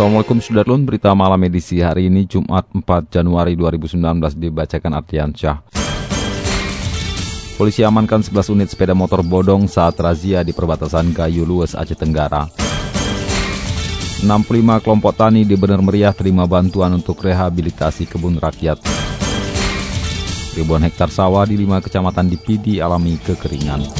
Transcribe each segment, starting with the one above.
Assalamualaikum Sudarlun, berita malam edisi hari ini Jumat 4 Januari 2019 dibacakan Artian Syah. Polisi amankan 11 unit sepeda motor bodong saat razia di perbatasan Gayo Lues, Aceh Tenggara. 65 kelompok tani di Bener Meriah terima bantuan untuk rehabilitasi kebun rakyat. Ribuan hektar sawah di lima kecamatan di Pidi alami kekeringan.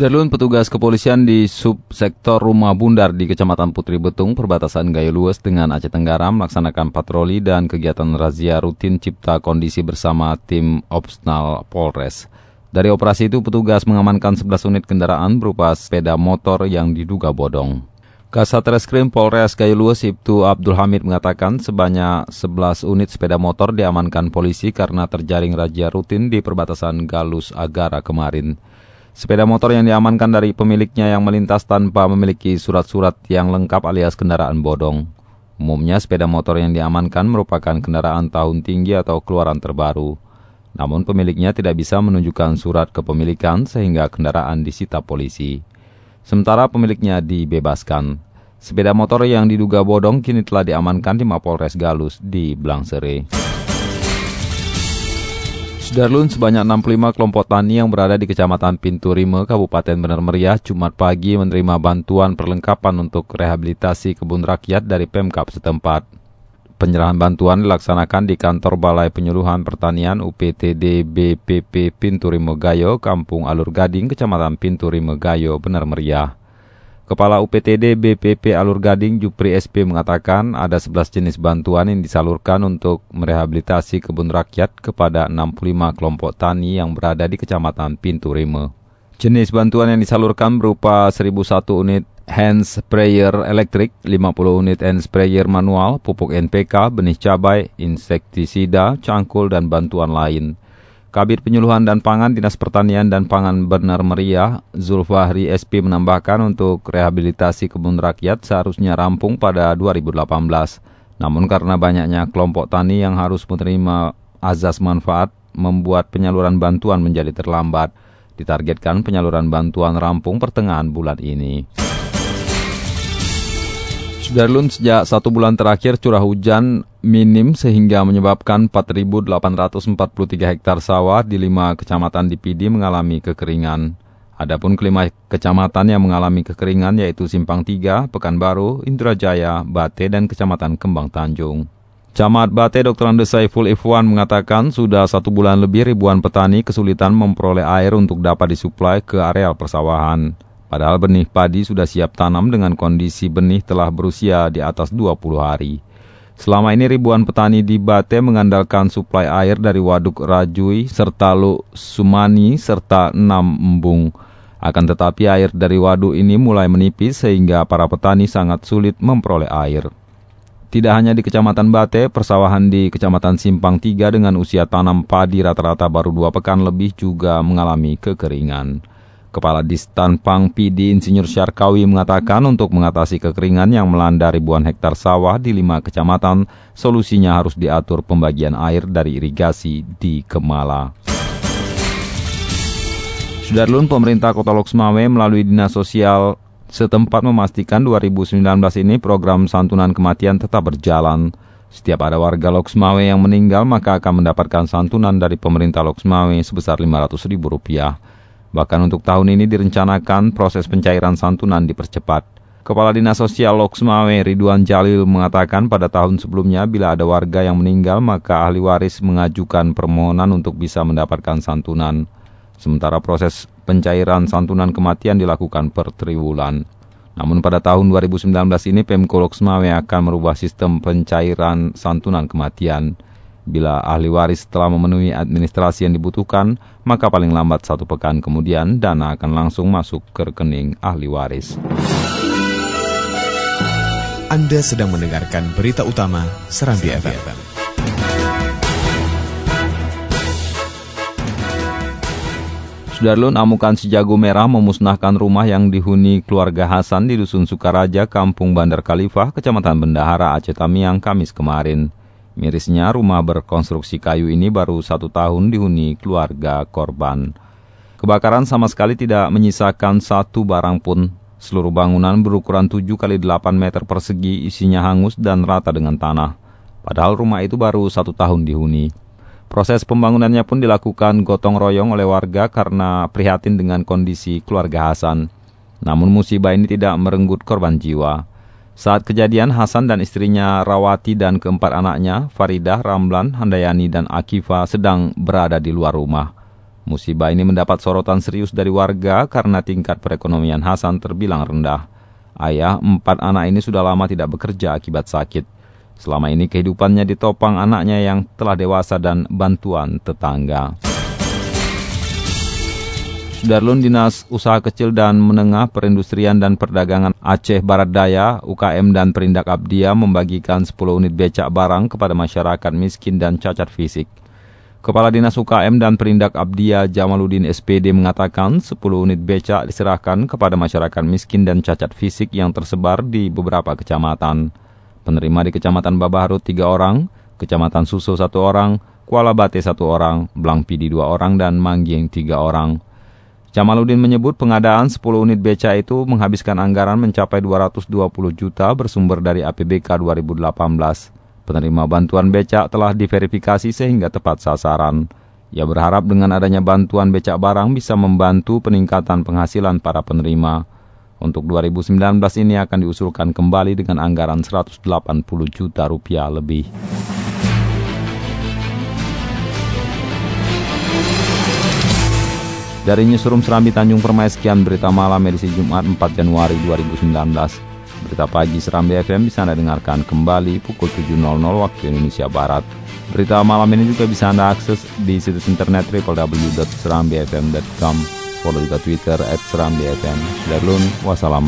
Darlun petugas kepolisian di subsektor Rumah Bundar di Kecamatan Putri Betung, perbatasan Gayo Lues dengan Aceh Tenggara melaksanakan patroli dan kegiatan razia rutin cipta kondisi bersama tim Opsnal Polres. Dari operasi itu petugas mengamankan 11 unit kendaraan berupa sepeda motor yang diduga bodong. Kasat Reskrim Polres Gayo Lues Ibtu Abdul Hamid mengatakan sebanyak 11 unit sepeda motor diamankan polisi karena terjaring razia rutin di perbatasan Galus Agara kemarin. Sepeda motor yang diamankan dari pemiliknya yang melintas tanpa memiliki surat-surat yang lengkap alias kendaraan bodong. Umumnya sepeda motor yang diamankan merupakan kendaraan tahun tinggi atau keluaran terbaru. Namun pemiliknya tidak bisa menunjukkan surat kepemilikan sehingga kendaraan disita polisi. Sementara pemiliknya dibebaskan. Sepeda motor yang diduga bodong kini telah diamankan di Mapolres Galus di Blangsere. Sudarlun sebanyak 65 kelompok tani yang berada di Kecamatan Pintu Rime, Kabupaten Benar Meriah, Jumat pagi menerima bantuan perlengkapan untuk rehabilitasi kebun rakyat dari Pemkap setempat. Penyerahan bantuan dilaksanakan di kantor Balai Penyuluhan Pertanian UPTD BPP Pintu Rime Gayo, Kampung Alur Gading, Kecamatan Pintu Rime Gayo, Benar Meriah. Kepala UPTD BPP Alur Gading Jupri SP mengatakan ada 11 jenis bantuan yang disalurkan untuk merehabilitasi kebun rakyat kepada 65 kelompok tani yang berada di Kecamatan Pintu Rime. Jenis bantuan yang disalurkan berupa 1001 unit hand sprayer elektrik, 50 unit hand sprayer manual, pupuk NPK, benih cabai, insektisida, cangkul, dan bantuan lain. Kabit Penyuluhan dan Pangan Dinas Pertanian dan Pangan Benar Meriah, Zulfahri SP menambahkan untuk rehabilitasi kebun rakyat seharusnya rampung pada 2018. Namun karena banyaknya kelompok tani yang harus menerima azas manfaat, membuat penyaluran bantuan menjadi terlambat. Ditargetkan penyaluran bantuan rampung pertengahan bulan ini. Darlun sejak satu bulan terakhir curah hujan minim sehingga menyebabkan 4.843 hektar sawah di lima kecamatan di Pidi mengalami kekeringan. Adapun kelima kecamatan yang mengalami kekeringan yaitu Simpang 3, Pekanbaru, Indrajaya, Bate, dan Kecamatan Kembang Tanjung. Camat Bate Dr. Andes Saiful Ifwan mengatakan sudah satu bulan lebih ribuan petani kesulitan memperoleh air untuk dapat disuplai ke areal persawahan. Padahal benih padi sudah siap tanam dengan kondisi benih telah berusia di atas 20 hari. Selama ini ribuan petani di Bate mengandalkan suplai air dari Waduk Rajui, serta Lu Sumani, serta Enam Embung. Akan tetapi air dari waduk ini mulai menipis sehingga para petani sangat sulit memperoleh air. Tidak hanya di Kecamatan Bate, persawahan di Kecamatan Simpang 3 dengan usia tanam padi rata-rata baru dua pekan lebih juga mengalami kekeringan. Kepala Distan Pang PD Insinyur Syarkawi mengatakan untuk mengatasi kekeringan yang melanda ribuan hektar sawah di lima kecamatan, solusinya harus diatur pembagian air dari irigasi di Kemala. Sudarlun pemerintah Kota Loksmawe melalui Dinas Sosial setempat memastikan 2019 ini program santunan kematian tetap berjalan. Setiap ada warga Loksmawe yang meninggal maka akan mendapatkan santunan dari pemerintah Loksmawe sebesar Rp500.000. Bahkan untuk tahun ini direncanakan proses pencairan santunan dipercepat. Kepala Dinas Sosial Loksmawe Ridwan Jalil mengatakan pada tahun sebelumnya bila ada warga yang meninggal maka ahli waris mengajukan permohonan untuk bisa mendapatkan santunan. Sementara proses pencairan santunan kematian dilakukan per triwulan. Namun pada tahun 2019 ini Pemko Loksmawe akan merubah sistem pencairan santunan kematian. Bila ahli waris telah memenuhi administrasi yang dibutuhkan, maka paling lambat satu pekan kemudian dana akan langsung masuk ke rekening ahli waris. Anda sedang mendengarkan berita utama Serambi, FM. Sudarlun amukan si jago merah memusnahkan rumah yang dihuni keluarga Hasan di Dusun Sukaraja, Kampung Bandar Khalifah, Kecamatan Bendahara, Aceh Tamiang, Kamis kemarin. Mirisnya, rumah berkonstruksi kayu ini baru satu tahun dihuni keluarga korban. Kebakaran sama sekali tidak menyisakan satu barang pun Seluruh bangunan berukuran 7 kali 8 meter persegi isinya hangus dan rata dengan tanah. Padahal rumah itu baru satu tahun dihuni. Proses pembangunannya pun dilakukan gotong royong oleh warga karena prihatin dengan kondisi keluarga Hasan. Namun musibah ini tidak merenggut korban jiwa. Saat kejadian, Hasan dan istrinya Rawati dan keempat anaknya, Faridah, Ramlan, Handayani, dan Akifa sedang berada di luar rumah. Musibah ini mendapat sorotan serius dari warga karena tingkat perekonomian Hasan terbilang rendah. Ayah empat anak ini sudah lama tidak bekerja akibat sakit. Selama ini kehidupannya ditopang anaknya yang telah dewasa dan bantuan tetangga. Sudarlun Dinas Usaha Kecil dan Menengah Perindustrian dan Perdagangan Aceh Barat Daya, UKM dan Perindak Abdia membagikan 10 unit becak barang kepada masyarakat miskin dan cacat fisik. Kepala Dinas UKM dan Perindak Abdia Jamaluddin SPD mengatakan 10 unit becak diserahkan kepada masyarakat miskin dan cacat fisik yang tersebar di beberapa kecamatan. Penerima di Kecamatan Babaharut 3 orang, Kecamatan Suso 1 orang, Kuala Bate 1 orang, Blangpidi 2 orang, dan Mangging 3 orang. Jamaluddin menyebut pengadaan 10 unit beca itu menghabiskan anggaran mencapai 220 juta bersumber dari APBK 2018. Penerima bantuan becak telah diverifikasi sehingga tepat sasaran. Ia berharap dengan adanya bantuan becak barang bisa membantu peningkatan penghasilan para penerima. Untuk 2019 ini akan diusulkan kembali dengan anggaran 180 juta rupiah lebih. Dari Newsroom Serambi Tanjung Permai, sekian berita malam edisi Jumat 4 Januari 2019. Berita pagi Serambi FM bisa Anda dengarkan kembali pukul 7.00 waktu Indonesia Barat. Berita malam ini juga bisa Anda akses di situs internet www.serambifm.com. Follow juga Twitter at Serambi FM. Darulun, wassalam.